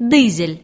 дизель.